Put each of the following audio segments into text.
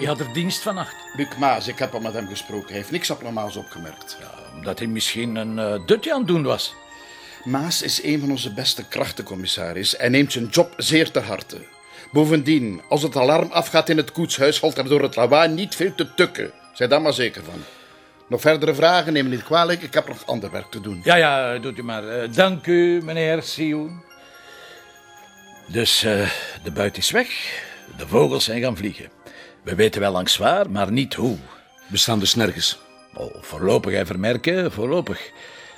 Wie had er dienst vannacht? Luc Maas, ik heb al met hem gesproken. Hij heeft niks abnormaals opgemerkt. Ja, omdat hij misschien een uh, dutje aan het doen was. Maas is een van onze beste krachtencommissaris en neemt zijn job zeer ter harte. Bovendien, als het alarm afgaat in het koetshuis, valt er door het lawaai niet veel te tukken. Zij daar maar zeker van. Nog verdere vragen, neem me niet kwalijk. Ik heb nog ander werk te doen. Ja, ja, doet u maar. Uh, dank u, meneer Sioen. Dus uh, de buit is weg. De vogels zijn gaan vliegen. We weten wel langs waar, maar niet hoe. We staan dus nergens. Oh, voorlopig even vermerken, voorlopig.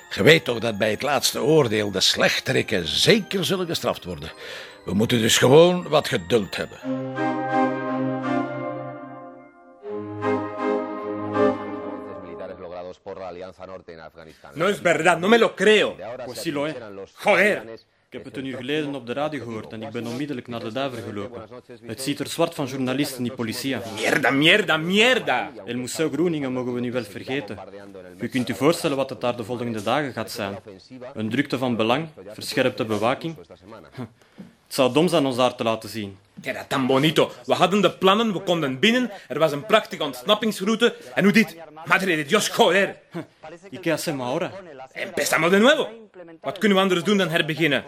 Je weet toch dat bij het laatste oordeel de slechterikken zeker zullen gestraft worden. We moeten dus gewoon wat geduld hebben. No es verdad, no me lo creo. Pues sí lo es. Joder. Ik heb het een uur geleden op de radio gehoord en ik ben onmiddellijk naar de duiver gelopen. Het ziet er zwart van journalisten, die policia. Mierda, mierda, mierda. El Museo Groeningen mogen we nu wel vergeten. U kunt u voorstellen wat het daar de volgende dagen gaat zijn. Een drukte van belang, verscherpte bewaking. Het zou dom zijn ons daar te laten zien. Era tan bonito. We hadden de plannen, we konden binnen, er was een prachtige ontsnappingsroute. En hoe dit? Madre de Dios, joder. ¿Y qué hacemos ahora? Empezamos de nuevo. Wat kunnen we anders doen dan herbeginnen?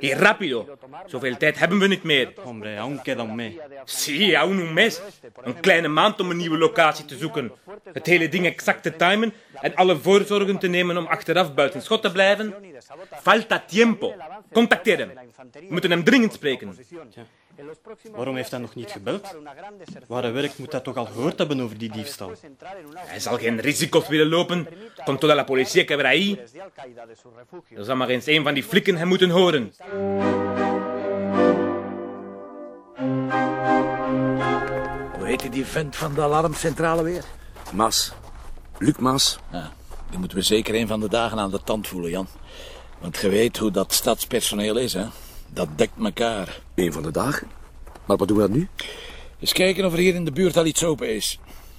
Y rápido. Zoveel tijd hebben we niet meer. Hombre, aún queda un mes. Sí, aún un mes. Een kleine maand om een nieuwe locatie te zoeken. Het hele ding exact te timen en alle voorzorgen te nemen om achteraf buiten schot te blijven. Falta tiempo. Contacteer hem. We moeten hem dringend spreken. Waarom heeft hij nog niet gebeld? Waar hij werkt moet hij toch al gehoord hebben over die diefstal. Hij zal geen risico's willen lopen. Toda la policía que ahí. Er zal maar eens een van die flikken hem moeten horen. Hoe heet die vent van de alarmcentrale weer? Maas. Luc Maas. Ja, die moeten we zeker een van de dagen aan de tand voelen, Jan. Want je weet hoe dat stadspersoneel is, hè? Dat dekt elkaar. Een van de dagen? Maar wat doen we dan nu? Eens kijken of er hier in de buurt al iets open is.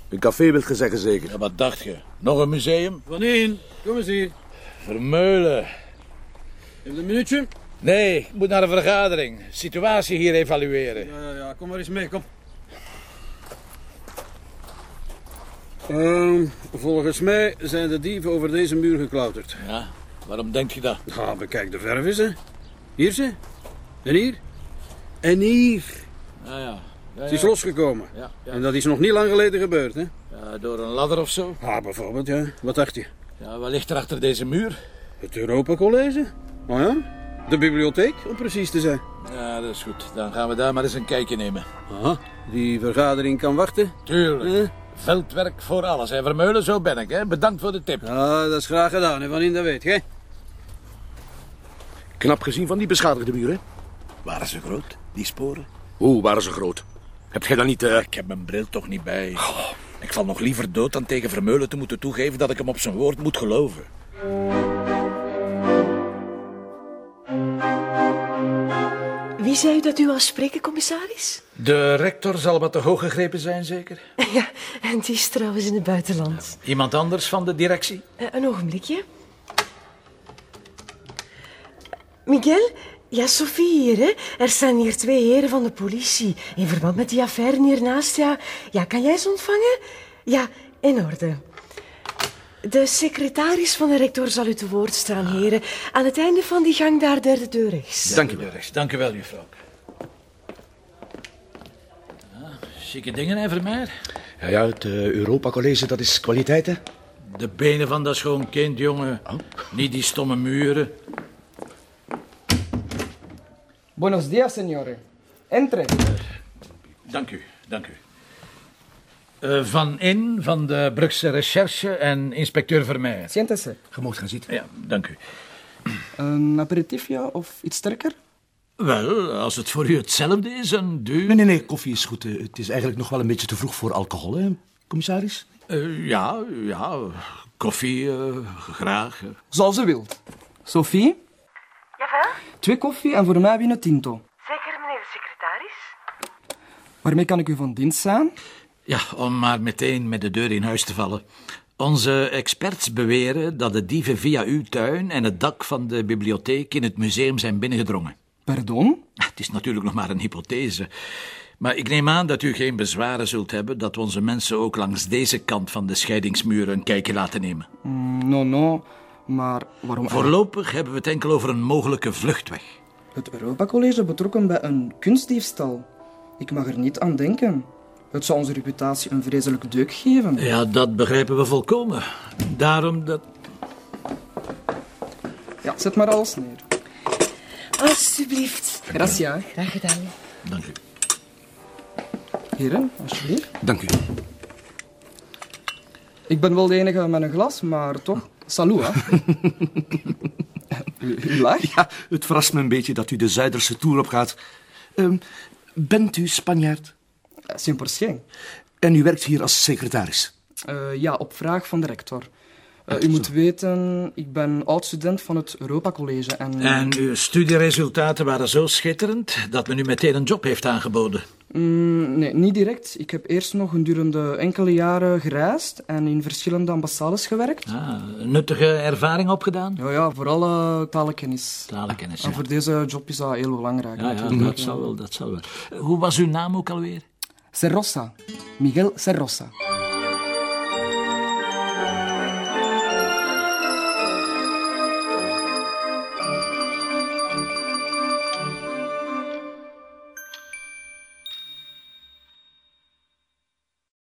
Een café wilt je zeggen, zeker? Ja, wat dacht je? Nog een museum? Wanneer? Kom eens hier. Vermeulen. Even een minuutje. Nee, ik moet naar een vergadering. Situatie hier evalueren. Ja, ja, ja. Kom maar eens mee, kom. Uh, volgens mij zijn de dieven over deze muur geklauterd. Ja, waarom denk je dat? Ja, bekijk de verf eens, hè. Hier, ze. En hier. En hier. Ja, ja. ja, ja. Het is losgekomen. Ja, ja. En dat is nog niet lang geleden gebeurd, hè. ja, door een ladder of zo? Ah, bijvoorbeeld, ja. Wat dacht je? Ja, wat ligt er achter deze muur? Het Europa College? Oh ja? De bibliotheek, om precies te zijn. Ja, dat is goed. Dan gaan we daar maar eens een kijkje nemen. Aha, die vergadering kan wachten. Tuurlijk. Eh? Veldwerk voor alles. En Vermeulen, zo ben ik. Hè. Bedankt voor de tip. Ja, dat is graag gedaan, hè, van in dat weet je. Knap gezien van die beschadigde muren. Waren ze groot, die sporen? Hoe waren ze groot? Heb jij dan niet... eh, Ik heb mijn bril toch niet bij. Ik val nog liever dood dan tegen Vermeulen te moeten toegeven dat ik hem op zijn woord moet geloven. Wie zei u dat u wou spreken, commissaris? De rector zal wat te hoog gegrepen zijn, zeker? Ja, en die is trouwens in het buitenland. Iemand anders van de directie? Eh, een ogenblikje. Miguel? Ja, Sophie hier, hè. Er staan hier twee heren van de politie. In verband met die affaire hiernaast, ja. Ja, kan jij ze ontvangen? Ja, in orde. De secretaris van de rector zal u te woord staan, heren. Aan het einde van die gang daar, derde deur rechts. Dank u wel. Rechts. Dank u wel, juffrouw. Ja, chique dingen, hè, Vermeer? Ja, ja, het eh, Europa College, dat is kwaliteit, hè? De benen van dat schoon kind, jongen. Niet die stomme muren. Buenos días, señores. Entre. Dank u, dank u. Eh, van In, van de Brugse Recherche en inspecteur Vermeer. Siéntese. Je mocht gaan zitten. Ja, dank u. Een aperitiefje of iets sterker? Wel, als het voor u hetzelfde is, een duur... Nee, nee, nee, koffie is goed. Eh, Het is eigenlijk nog wel een beetje te vroeg voor alcohol, hè, commissaris? Eh, ja, ja, koffie, graag. Zoals u wilt. Sophie? Twee koffie en voor mij wien tinto. Zeker, meneer de secretaris? Waarmee kan ik u van dienst zijn? Ja, om maar meteen met de deur in huis te vallen. Onze experts beweren dat de dieven via uw tuin en het dak van de bibliotheek in het museum zijn binnengedrongen. Pardon? Het is natuurlijk nog maar een hypothese. Maar ik neem aan dat u geen bezwaren zult hebben dat we onze mensen ook langs deze kant van de scheidingsmuur een kijkje laten nemen. Mm, no, no. Maar waarom... Voorlopig hebben we het enkel over een mogelijke vluchtweg. Het Europa College betrokken bij een kunstdiefstal. Ik mag er niet aan denken. Het zou onze reputatie een vreselijk deuk geven. Ja, dat begrijpen we volkomen. Daarom dat... Ja, zet maar alles neer. Alsjeblieft. Gracia. Graag gedaan. Dank u. Heren, alsjeblieft. Dank u. Ik ben wel de enige met een glas, maar toch. Salut, hè. u, u lacht? Ja, het verrast me een beetje dat u de Zuiderse tour opgaat. Ehm, bent u Spanjaard? Simpel geen. En u werkt hier als secretaris? Eh, ja, op vraag van de rector. Eh, u moet weten, ik ben oud-student van het Europa College en... En uw studieresultaten waren zo schitterend dat men u meteen een job heeft aangeboden. Mm, nee, niet direct. Ik heb eerst nog gedurende enkele jaren gereisd en in verschillende ambassades gewerkt. Ah, nuttige ervaring opgedaan? Ja, ja, vooral uh, talenkennis. Talenkennis, En voor deze job is dat heel belangrijk. Ja, ja, dat zal wel, dat zal wel. Hoe was uw naam ook alweer? Serrosa. Miguel Serrosa.